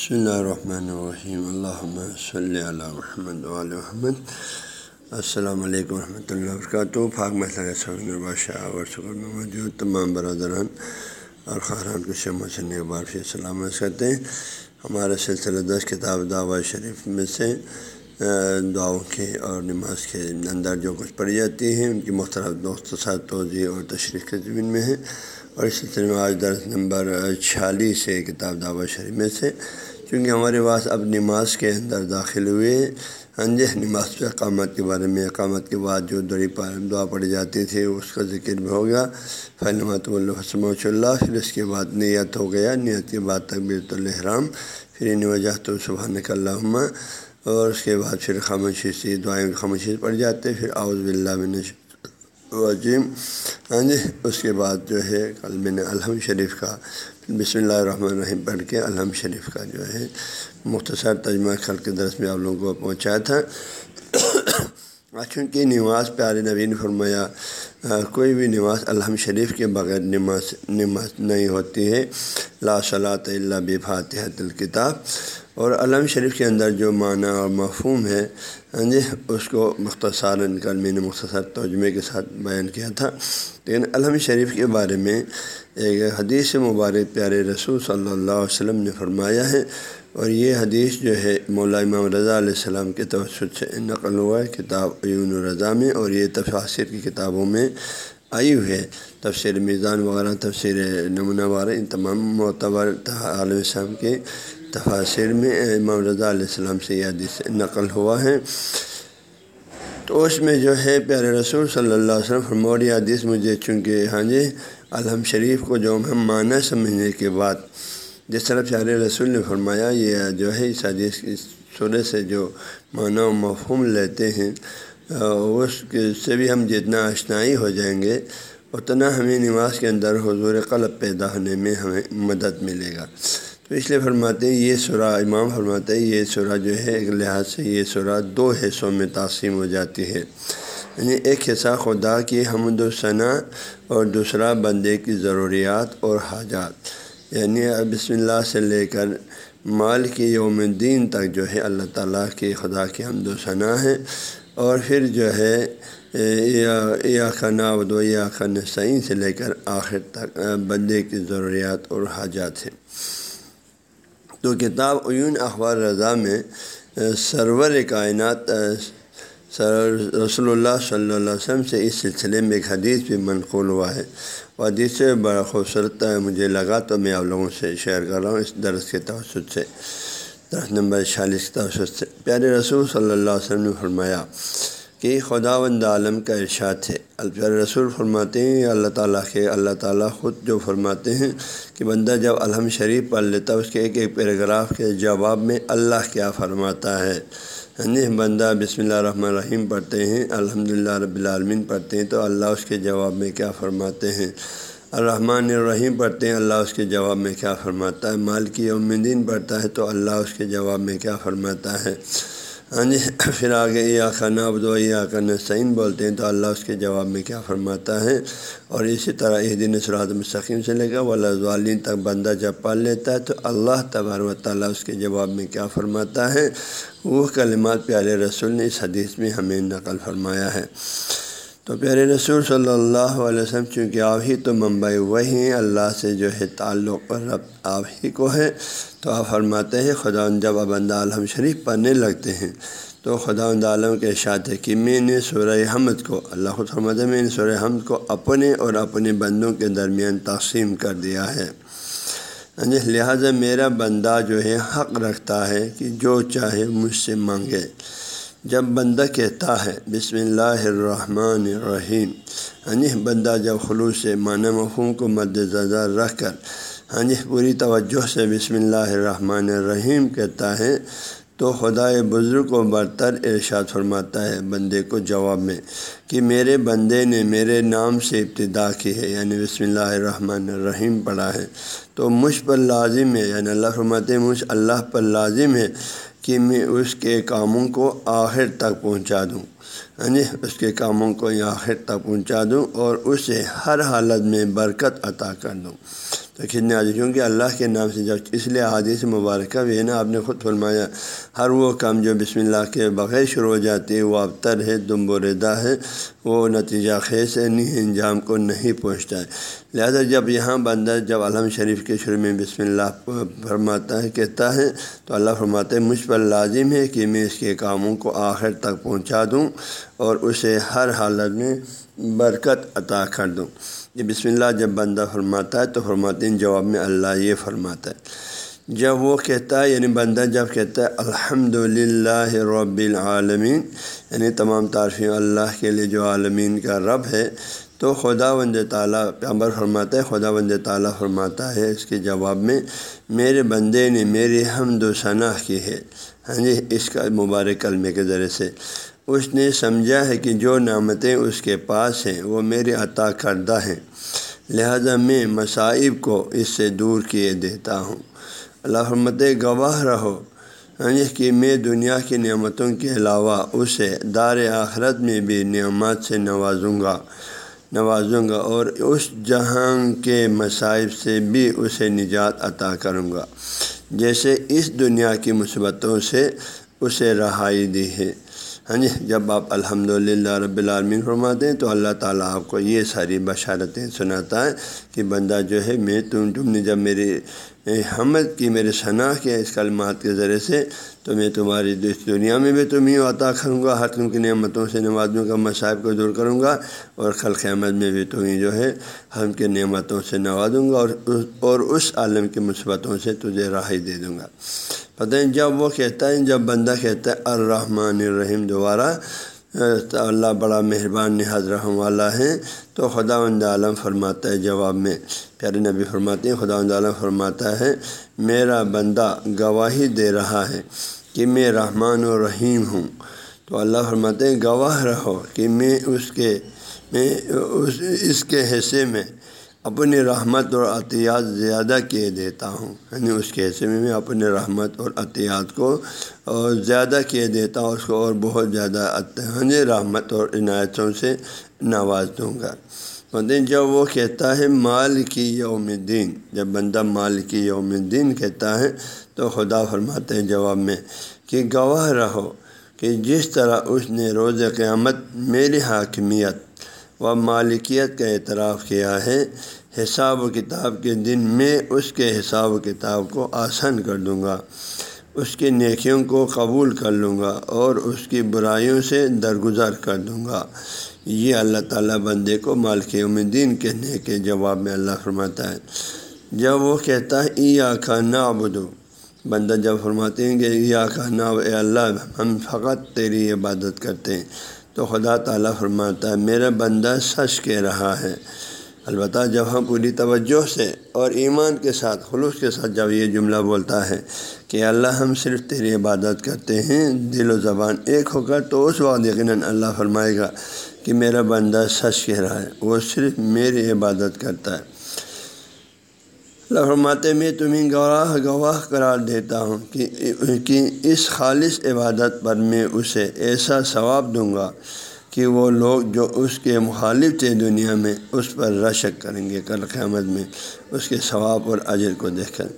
بسم اللہ الرحمن الرحیم اللہ صلی اللہ محمد محمد السلام علیکم ورحمۃ اللہ وبرکاتہ پاک مسئلہ بادشاہ اور شکر میں موجود تمام برادران اور خاران کو شمع سے بار سے سلامت کرتے ہیں ہمارے سلسلہ دس کتاب دعوت شریف میں سے دعاؤں کے اور نماز کے اندر جو کچھ پڑھی جاتی ہیں ان کی مختلف دوست ساتھ توضیع اور تشریح کے زمین میں ہے اور اس سلسلے میں آج درس نمبر چھیالیس ہے کتاب دعوت شریف میں سے چونکہ ہمارے پاس اب نماز کے اندر داخل ہوئے۔ ہاں جی نماز پہ اقامت کے بارے میں، اقامت کے بعد جو دڑی دعا پڑھی جاتی تھی اس کا ذکر بھی ہو گیا۔ فلمت الحسم اللہ پھر اس کے بعد نیت ہو گیا۔ نیت کے بعد تقبیر الحرام پھر ان وجہ تو صبح نکل اور اس کے بعد پھر خاموشی سے دعائیں خاموشی پڑ جاتے۔ پھر آؤز بلّہ میں وجیم ہاں جی اس کے بعد جو ہے کل میں نے الحم شریف کا، بسم اللہ الرحمن الرحیم پڑھ کے الحم شریف کا جو ہے مختصر تجمہ کل کے درس میں آپ لوگوں کو پہنچایا تھا۔ چونکہ نماز پیارے نبی نے فرمایا کوئی بھی نماز الحم شریف کے بغیر نماز نماز نہیں ہوتی ہے۔ لا صلاۃ اللہ بفاتحت الکتاب۔ اور علم شریف کے اندر جو معنی اور مفہوم ہے ہاں جی اس کو مختصر کل میں نے مختصر ترجمے کے ساتھ بیان کیا تھا۔ لیکن علم شریف کے بارے میں ایک حدیث مبارک پیارے رسول صلی اللہ علیہ وسلم نے فرمایا ہے۔ اور یہ حدیث جو ہے مولا امام رضا علیہ السلام کے توسط سے نقل ہوا ہے، کتاب عیون الرضا میں، اور یہ تفاصر کی کتابوں میں آئی ہوئی ہے۔ تفسیر میزان وغیرہ، تفسیر نمونہ وغیرہ ان تمام معتبر عالم السلام کے تفاصر میں امام رضا علیہ السلام سے یہ حدیث نقل ہوا ہے۔ تو اس میں جو ہے، پیارے رسول صلی اللہ علیہ وسلم فرموری حدیث مجھے چونکہ ہاں جی الحم شریف کو جو ہم معنی سمجھنے کے بعد جس طرح پیارے رسول نے فرمایا، یہ جو ہے، اس حدیث کی سورے سے جو معنی و مفہوم لیتے ہیں اس سے بھی ہم جتنا اشنائی ہو جائیں گے، اتنا ہمیں نماز کے اندر حضور قلب پیدا ہونے میں ہمیں مدد ملے گا۔ تو اس لیے فرماتے ہیں، یہ سورہ، امام فرماتے ہیں، یہ سورہ جو ہے، ایک لحاظ سے یہ سورہ دو حصوں میں تقسیم ہو جاتی ہے۔ یعنی ایک حصہ خدا کی حمد و ثناء اور دوسرا بندے کی ضروریات اور حاجات۔ یعنی بسم اللہ سے لے کر مال کی یوم دین تک جو ہے اللہ تعالیٰ کی خدا کی حمد و ثناء ہے۔ اور پھر جو ہے یا خنا ودو یا خن سعین سے لے کر آخر تک بندے کی ضروریات اور حاجات ہیں۔ تو کتاب عیون اخبار رضا میں سرور کائنات رسول اللہ صلی اللہ علیہ وسلم سے اس سلسلے میں ایک حدیث بھی منقول ہوا ہے۔ وہ حدیث سے بڑا خوبصورت مجھے لگا تو میں آپ لوگوں سے شیئر کر رہا ہوں اس درس کے توسط سے۔ درس نمبر چھیالیس کے توسط سے۔ پیارے رسول صلی اللہ علیہ وسلم نے فرمایا کہ خدا وند عالم کا ارشاد ہے۔ الفر رسول فرماتے ہیں، اللہ تعالیٰ کے اللہ تعالیٰ خود جو فرماتے ہیں کہ بندہ جب الحم شریف پڑھ لیتا ہے، اس کے ایک ایک پیراگراف کے جواب میں اللہ کیا فرماتا ہے۔ یعنی بندہ بسم اللہ الرحمن الرحیم پڑھتے ہیں الحمد للہ رب العالمین پڑھتے ہیں، تو اللہ اس کے جواب میں کیا فرماتے ہیں؟ الرحمن الرحیم پڑھتے ہیں، اللہ اس کے جواب میں کیا فرماتا ہے؟ مالکی یوم دین پڑھتا ہے، تو اللہ اس کے جواب میں کیا فرماتا ہے؟ ہاں جی پھر آگے یا خانہ ابدو یا خن سعین بولتے ہیں تو اللہ اس کے جواب میں کیا فرماتا ہے؟ اور اسی طرح یہ دن سرات مستقیم سے لے کر والین تک بندہ جب پال لیتا ہے تو اللہ تبار و تعالیٰ اس کے جواب میں کیا فرماتا ہے؟ وہ کلمات پیارے رسول نے اس حدیث میں ہمیں نقل فرمایا ہے۔ تو پیارے رسول صلی اللہ علیہ وسلم، چونکہ آپ ہی تو ممبئی وہی ہیں، اللہ سے جو ہے تعلق رب آپ ہی کو ہے تو آپ فرماتے ہیں، خدا جب بندہ عالم شریف پڑھنے لگتے ہیں۔ تو خدا عالم کے اشاعت ہے کہ میں نے سورہ حمد کو، اللہ خود فرماتے میں نے سورہ حمد کو اپنے اور اپنے بندوں کے درمیان تقسیم کر دیا ہے۔ یعنی لہٰذا میرا بندہ جو ہے حق رکھتا ہے کہ جو چاہے مجھ سے مانگے۔ جب بندہ کہتا ہے، بسم اللہ الرحمن الرحیم ہاں جی بندہ جب خلوص سے معنی مفہوم کو مد نظر رکھ کر ہاں جی پوری توجہ سے بسم اللہ الرحمن الرحیم کہتا ہے، تو خدا بزرگ و برتر ارشاد فرماتا ہے بندے کو جواب میں کہ میرے بندے نے میرے نام سے ابتدا کی ہے یعنی بسم اللہ الرحمن الرحیم پڑھا ہے۔ تو مجھ پر لازم ہے یعنی اللہ فرماتے مجھ اللہ پر لازم ہے کہ میں اس کے کاموں کو آخر تک پہنچا دوں۔ ہاں جی اس کے کاموں کو آخر تک پہنچا دوں اور اسے ہر حالت میں برکت عطا کر دوں۔ تو کتنے عادی کیونکہ اللہ کے نام سے جب اس لیے عادث مبارکہ بھی ہے نا، آپ نے خود فرمایا، ہر وہ کام جو بسم اللہ کے بغیر شروع ہو جاتی ہے، وہ ابتر ہے، دم بریدا ہے، وہ نتیجہ خیز ہے، نہیں انجام کو نہیں پہنچتا ہے۔ لہذا جب یہاں بندہ جب علم شریف کے شروع میں بسم اللہ فرماتا ہے، کہتا ہے، تو اللہ فرماتے ہیں، مجھ پر لازم ہے کہ میں اس کے کاموں کو آخر تک پہنچا دوں اور اسے ہر حالت میں برکت عطا کر دوں۔ یہ بسم اللہ، جب بندہ فرماتا ہے تو فرماتے ہیں، جواب میں اللہ یہ فرماتا ہے۔ جب وہ کہتا ہے یعنی بندہ جب کہتا ہے الحمد للہ رب العالمین یعنی تمام تعریفیں اللہ کے لیے جو عالمین کا رب ہے، تو خدا وند تعالیٰ پیامبر فرماتا ہے، خدا وند تعالیٰ فرماتا ہے اس کے جواب میں، میرے بندے نے میری حمد و ثناء کی ہے۔ ہاں جی اس کا مبارک کلمے کے ذریعے سے۔ اس نے سمجھا ہے کہ جو نعمتیں اس کے پاس ہیں، وہ میرے عطا کردہ ہیں۔ لہذا میں مصائب کو اس سے دور کیے دیتا ہوں۔ اللہ حرمت گواہ رہو۔ ہاں، کہ میں دنیا کی نعمتوں کے علاوہ اسے دار آخرت میں بھی نعمت سے نوازوں گا نوازوں گا اور اس جہاں کے مصائب سے بھی اسے نجات عطا کروں گا۔ جیسے اس دنیا کی مثبتوں سے اسے رہائی دی ہے۔ ہاں جی جب آپ الحمد للہ رب العالمین فرماتے ہیں تو اللہ تعالیٰ آپ کو یہ ساری بشارتیں سناتا ہے کہ بندہ جو ہے میں تم تم نے جب میری حمد کی میرے شناخ کیا اس کلمات کے ذریعے سے، تو میں تمہاری اس دنیا میں بھی تمہیں عطا کروں گا، ہر تم کی نعمتوں سے نوازوں کا مصائب کو دور کروں گا، اور خل قیامت میں بھی تمہیں جو ہے ہم کے نعمتوں سے نوازوں گا، اور اور اس عالم کی مثبتوں سے تجھے راہی دے دوں گا۔ پتہ ہے، جب وہ کہتا ہے، جب بندہ کہتا ہے، الرحمن الرحیم، دوبارہ اللہ بڑا مہربان نہاد رحم والا ہے۔ تو خدا عالم فرماتا ہے جواب میں۔ پیارے نبی فرماتے ہیں خدا عالم فرماتا ہے، میرا بندہ گواہی دے رہا ہے کہ میں رحمان و رحیم ہوں۔ تو اللہ فرماتے ہیں، گواہ رہو کہ میں اس کے، میں اس اس کے حصے میں اپنی رحمت اور عطیات زیادہ کیے دیتا ہوں۔ یعنی اس کے حصے میں میں اپنے رحمت اور عطیات کو اور زیادہ کیے دیتا ہوں، اس کو اور بہت زیادہ ہاں رحمت اور عنایتوں سے نواز دوں گا۔ مدین جب وہ کہتا ہے مال کی یوم دین جب بندہ مال کی یوم دین کہتا ہے تو خدا فرماتے ہیں جواب میں کہ گواہ رہو کہ جس طرح اس نے روز قیامت میری حاکمیت و مالکیت کا اعتراف کیا ہے۔ حساب و کتاب کے دن میں اس کے حساب و کتاب کو آسان کر دوں گا، اس کی نیکیوں کو قبول کر لوں گا اور اس کی برائیوں سے درگزر کر دوں گا۔ یہ اللہ تعالیٰ بندے کو مالک یوم دین کہنے کے جواب میں اللہ فرماتا ہے۔ جب وہ کہتا ہے ای آخا نابدو بندہ جب فرماتے ہیں کہ ای آخا اے اللہ، ہم فقط تیری عبادت کرتے ہیں۔ تو خدا تعالیٰ فرماتا ہے، میرا بندہ سچ کہہ رہا ہے۔ البتہ جب ہم پوری توجہ سے اور ایمان کے ساتھ، خلوص کے ساتھ جب یہ جملہ بولتا ہے کہ اللہ ہم صرف تیری عبادت کرتے ہیں، دل و زبان ایک ہو کر، تو اس وقت یقیناً اللہ فرمائے گا کہ میرا بندہ سچ کہہ رہا ہے، وہ صرف میری عبادت کرتا ہے۔ فرماتے میں تمہیں گواہ گواہ قرار دیتا ہوں کہ کہ اس خالص عبادت پر میں اسے ایسا ثواب دوں گا کہ وہ لوگ جو اس کے مخالف تھے دنیا میں، اس پر رشک کریں گے، کل قیامت میں اس کے ثواب اور اجر کو دیکھ کر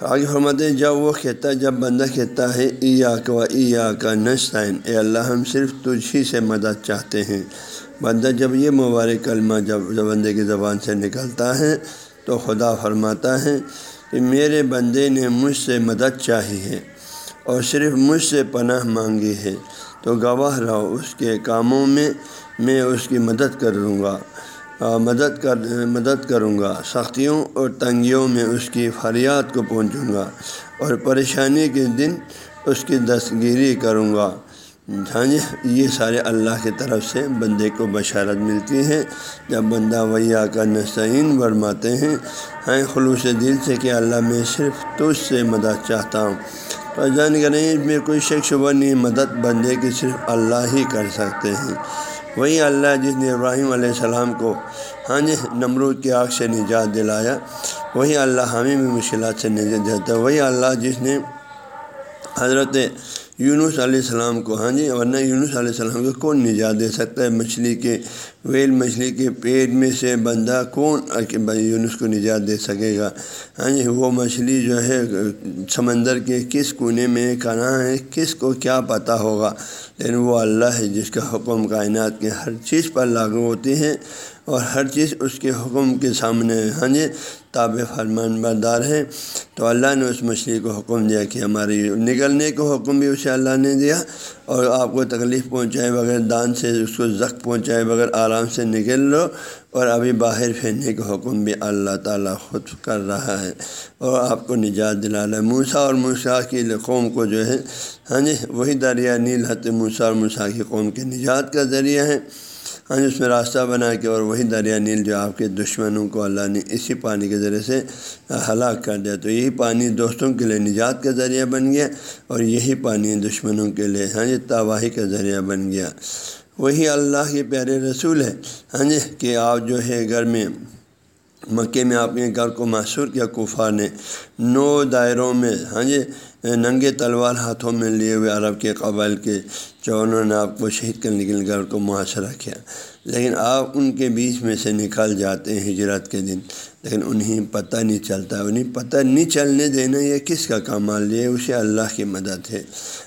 آگے فرماتے جب وہ کہتا ہے جب بندہ کہتا ہے ای آ کا ای آ کا نسائن اے اللہ، ہم صرف تجھ ہی سے مدد چاہتے ہیں۔ بندہ جب یہ مبارک کلمہ جب بندے کی زبان سے نکلتا ہے تو خدا فرماتا ہے کہ میرے بندے نے مجھ سے مدد چاہی ہے اور صرف مجھ سے پناہ مانگی ہے تو گواہ رہو، اس کے کاموں میں میں اس کی مدد کر دوں گا مدد کر، مدد کروں گا، سختیوں اور تنگیوں میں اس کی فریاد کو پہنچوں گا اور پریشانی کے دن اس کی دستگیری کروں گا۔ ہاں جی یہ سارے اللہ کی طرف سے بندے کو بشارت ملتی ہے۔ جب بندہ ویا کا نسعین برماتے ہیں ہاں خلوص دل سے کہ اللہ میں صرف تجھ سے مدد چاہتا ہوں۔ تو جان کریں میں کوئی شک شبہ نہیں، مدد بندے کی صرف اللہ ہی کر سکتے ہیں۔ وہی اللہ جس نے ابراہیم علیہ السلام کو ہاں جی نمرود کی آگ سے نجات دلایا، وہی اللہ ہمیں بھی مشکلات سے نجات دیتا وہی اللہ جس نے حضرت یونس علیہ السلام کو ہاں جی ورنہ یونس علیہ السلام کو کون نجات دے سکتا ہے؟ مچھلی کے ویل، مچھلی کے پیٹ میں سے بندہ کون یونس کو نجات دے سکے گا؟ ہاں جی وہ مچھلی جو ہے، سمندر کے کس کونے میں کہاں ہے، کس کو کیا پتہ ہوگا؟ لیکن وہ اللہ ہے، جس کا حکم کائنات کے ہر چیز پر لاگو ہوتی ہیں۔ اور ہر چیز اس کے حکم کے سامنے ہاں جی تاب فرمان بردار ہے تو اللہ نے اس مچھلی کو حکم دیا کہ ہماری نکلنے کو حکم بھی اسے اللہ نے دیا اور آپ کو تکلیف پہنچائے بغیر دان سے، اس کو زخ پہنچائے بغیر آرام سے نکل لو اور ابھی باہر پھیرنے کا حکم بھی اللہ تعالیٰ خود کر رہا ہے۔ اور آپ کو نجات دلا ہے۔ موسا اور موسا کی قوم کو جو ہے ہاں جی وہی دریا، نیل حت موسا اور موسا کی قوم کے نجات کا ذریعہ ہے۔ ہاں جی، اس میں راستہ بنا کے اور وہی دریا نیل جو آپ کے دشمنوں کو اللہ نے اسی پانی کے ذریعے سے ہلاک کر دیا۔ تو یہی پانی دوستوں کے لیے نجات کا ذریعہ بن گیا اور یہی پانی دشمنوں کے لیے ہاں جی تباہی کا ذریعہ بن گیا۔ وہی اللہ کے پیارے رسول ہے ہاں جی کہ آپ جو ہے گھر میں، مکے میں آپ کے گھر کو محصور کیا کفار نے۔ نو دائروں میں ہاں جی ننگے تلوار ہاتھوں میں لیے ہوئے عرب کے قبائل کے چونوں نے آپ کو شہید کرنے کے لیے گھر کو محاصرہ کیا۔ لیکن آپ ان کے بیچ میں سے نکل جاتے ہیں ہجرت کے دن۔ لیکن انہیں پتہ نہیں چلتا۔ انہیں پتہ نہیں چلنے دینا یہ کس کا کمال یہ اسے اللہ کی مدد ہے۔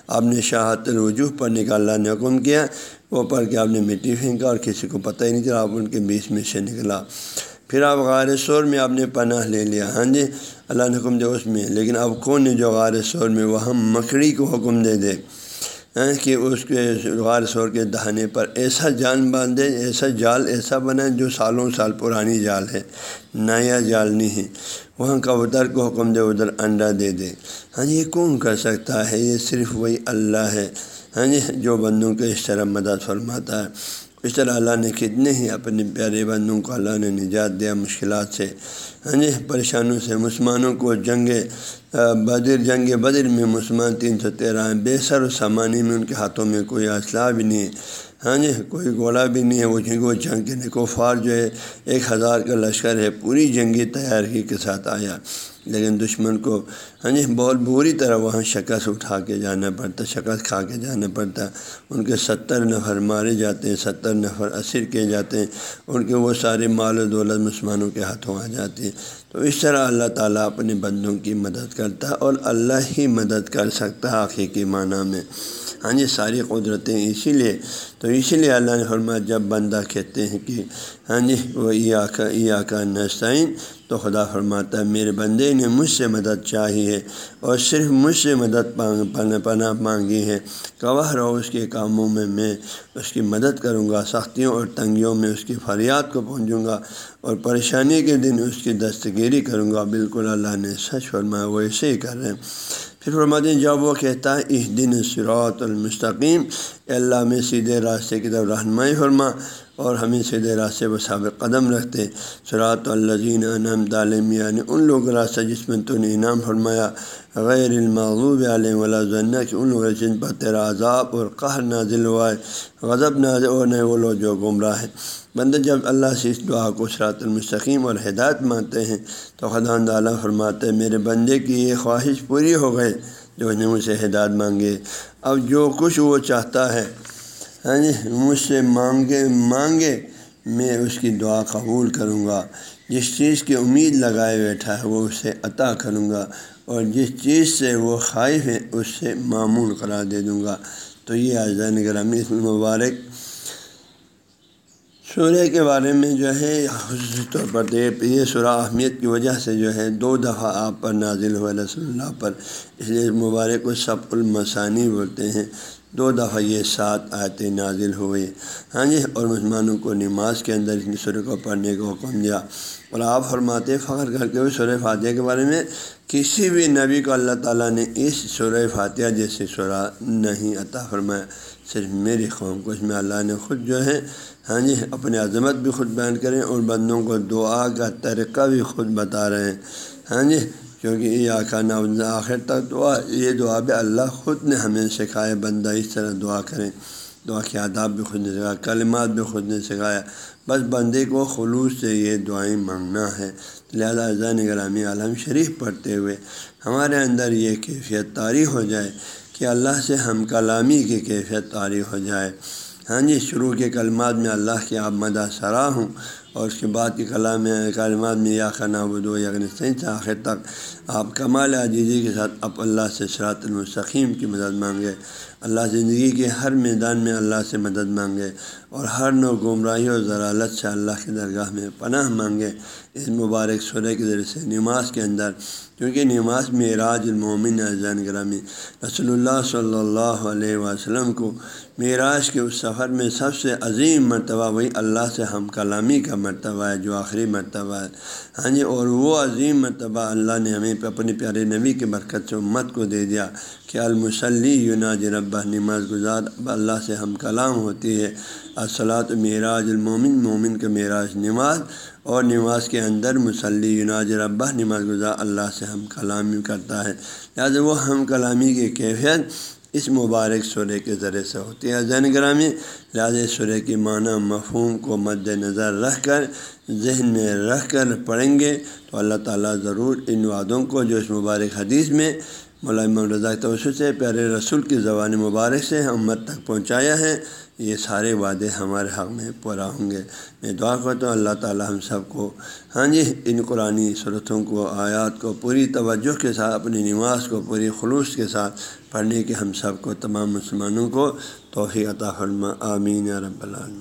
آپ نے شاہت الوجوہ پر نکالنا نے حکم کیا۔ وہ پڑھ کے آپ نے مٹی پھینکا اور کسی کو پتہ ہی نہیں چلا آپ ان کے بیچ میں سے نکلا۔ پھر آپ غار سور میں آپ نے پناہ لے لیا۔ ہاں جی اللہ نے حکم دیا اس میں۔ لیکن اب کون ہے جو غار سور میں؟ وہاں مکڑی کو حکم دے دے۔ کہ اس کے غار سور کے دہانے پر ایسا جان باندھے ایسا جال ایسا بنا جو سالوں سال پرانی جال ہے، نیا جال نہیں ہے۔ وہاں کبوتر کو حکم دے، ادھر انڈا دے دے۔ ہاں جی یہ کون کر سکتا ہے؟ یہ صرف وہی اللہ ہے۔ ہاں جی جو بندوں کے اس طرح مدد فرماتا ہے۔ اس طرح اللہ نے کتنے ہی اپنے پیارے بندوں کو اللہ نے نجات دیا مشکلات سے۔ ہاں جی پریشانوں سے، مسلمانوں کو جنگ بدر جنگ بدر میں مسلمان تین سو تیرہ ہیں۔ بے سر و سامانی میں ان کے ہاتھوں میں کوئی اسلحہ بھی نہیں ہے۔ ہاں جی کوئی گولا بھی نہیں ہے۔ وہ جنگ وہ جنگ کے نکوفار جو ہے، ایک ہزار کا لشکر ہے۔ پوری جنگی تیاری کے ساتھ آیا۔ لیکن دشمن کو ہاں جی بہت بری طرح وہاں شکست اٹھا کے جانا پڑتا، شکست کھا کے جانا پڑتا۔ ان کے ستر نفر مارے جاتے ہیں، ستر نفر اسر کیے جاتے ہیں۔ ان کے وہ سارے مال و دولت مسلمانوں کے ہاتھوں آ جاتی ہے تو اس طرح اللہ تعالیٰ اپنے بندوں کی مدد کرتا ہے اور اللہ ہی مدد کر سکتا ہے آخر کی معنی میں۔ ہاں جی ساری قدرتیں اسی لیے۔ تو اسی لیے اللہ نے فرمایا، جب بندہ کہتے ہیں کہ ہاں جی وہ ای آکا ای آکا نسائن تو خدا فرماتا ہے، میرے بندے نے مجھ سے مدد چاہی ہے اور صرف مجھ سے مدد پناہ مانگی ہے۔ گواہ رہو اس کے کاموں میں میں اس کی مدد کروں گا۔ سختیوں اور تنگیوں میں اس کی فریاد کو پہنچوں گا۔ اور پریشانی کے دن اس کی دستگیری کروں گا۔ بالکل اللہ نے سچ فرمایا، وہ ایسے ہی کر رہے ہیں۔ پھر فرماتے ہیں جب وہ کہتا ہے اس دن سرات المستقیم اللہ میں سیدھے راستے کی طرف رہنمائی فرما اور ہمیں سیدھے راستے پر ثابت قدم رکھتے۔ سرات الزین انم تعلیم یعنی ان لوگ راستہ جس میں تو نے انعام فرمایا، غیر المغوب علیہ ولا کہ ان لوگ جن پر تیرا عذاب اور قہر نازل ہوا ہے، غضب نازل اور نہیں وہ لوگ جو گمراہ ہے بندہ جب اللہ سے اس دعا کو سرات المستقیم اور ہدایت مانتے ہیں، تو خدا تعالیٰ فرماتے ہیں، میرے بندے کی یہ خواہش پوری ہو گئے جو نے مجھ سے ہدایت مانگے۔ اب جو کچھ وہ چاہتا ہے ہاں جی مجھ سے مانگے مانگے، میں اس کی دعا قبول کروں گا۔ جس چیز کی امید لگائے بیٹھا ہے، وہ اسے عطا کروں گا۔ اور جس چیز سے وہ خائف ہے، اس سے معمول قرار دے دوں گا۔ تو یہ آزان گرامی اس مبارک۔ سورہ کے بارے میں جو ہے، خصوصی طور پر یہ سورہ اہمیت کی وجہ سے جو ہے، دو دفعہ آپ پر نازل ہوا رسول اللہ پر، اس لیے مبارک کو سب المسانی بولتے ہیں۔ دو دفعہ یہ سات آیتیں نازل ہوئے ہاں جی اور مسلمانوں کو نماز کے اندر اس سورہ کو پڑھنے کو حکم دیا۔ اور آپ فرماتے فخر کر کے ہوئے سورہ فاتحہ کے بارے میں کسی بھی نبی کو اللہ تعالیٰ نے اس سورہ فاتحہ جیسی سورہ نہیں عطا فرمایا۔ صرف میری قوم کو، اس میں اللہ نے خود جو ہے ہاں جی اپنی عظمت بھی خود بیان کریں اور بندوں کو دعا کا طریقہ بھی خود بتا رہے ہیں۔ ہاں جی کیونکہ یہ آخانہ آخر تک دعا، یہ دعا بھی اللہ خود نے ہمیں سکھایا، بندہ اس طرح دعا کریں دعا کے آداب بھی خود نے سکھایا، کلمات بھی خود نے سکھایا۔ بس بندے کو خلوص سے یہ دعائیں مانگنا ہے۔ لہٰذا اذان گرامی عالم شریف پڑھتے ہوئے ہمارے اندر یہ کیفیت طاری ہو جائے کہ اللہ سے ہم کلامی کی کیفیت تاریخ ہو جائے۔ ہاں جی شروع کے کلمات میں اللہ کی آپ مدہ سرا ہوں۔ اور اس کے بعد کے کلام کلمات میں یا خنا بدو یا صحیح سے آخر تک آپ کمال عجیزی کے ساتھ اب اللہ سے شراط المستقیم کی مدد مانگے۔ اللہ زندگی کے ہر میدان میں اللہ سے مدد مانگے اور ہر نو گمراہی اور ضرالت سے اللہ کی درگاہ میں پناہ مانگے۔ اس مبارک سورہ کے ذریعے سے نماز کے اندر، کیونکہ نماز میں راج المومن زین گرامی، رسول اللہ صلی اللہ علیہ وسلم کو معراج کے اس سفر میں سب سے عظیم مرتبہ وہی اللہ سے ہم کلامی کا مرتبہ ہے، جو آخری مرتبہ ہے۔ ہاں جی اور وہ عظیم مرتبہ اللہ نے ہمیں اپنے پیارے نبی کے برکت سے امت کو دے دیا کہ المسلی یوناج ربہ، نماز گزار۔ اللہ سے ہم کلام ہوتی ہے اصلاۃ معراج المومن، مومن کا معراج نماز۔ اور نماز کے اندر مسلی یناج ربہ، نماز گزار، اللہ سے ہم کلامی کرتا ہے۔ لہٰذا وہ ہم کلامی کی کیفیت اس مبارک سورے کے ذریعے سے ہوتی ہے زین گرامی لہٰذا سورے کی معنی مفہوم کو مد نظر رکھ کر، ذہن میں رکھ کر پڑھیں گے تو اللہ تعالیٰ ضرور ان وعدوں کو جو اس مبارک حدیث میں مولانا رضا توسط سے، پیارے رسول کی زبان مبارک سے امت تک پہنچایا ہے۔ یہ سارے وعدے ہمارے حق میں پورا ہوں گے۔ میں دعا کرتا ہوں، اللہ تعالیٰ ہم سب کو ہاں جی ان قرآن صورتوں کو، آیات کو پوری توجہ کے ساتھ، اپنی نماز کو پوری خلوص کے ساتھ پڑھنے کے ہم سب کو، تمام مسلمانوں کو توفیع عطا فرما۔ آمین رب العالمین۔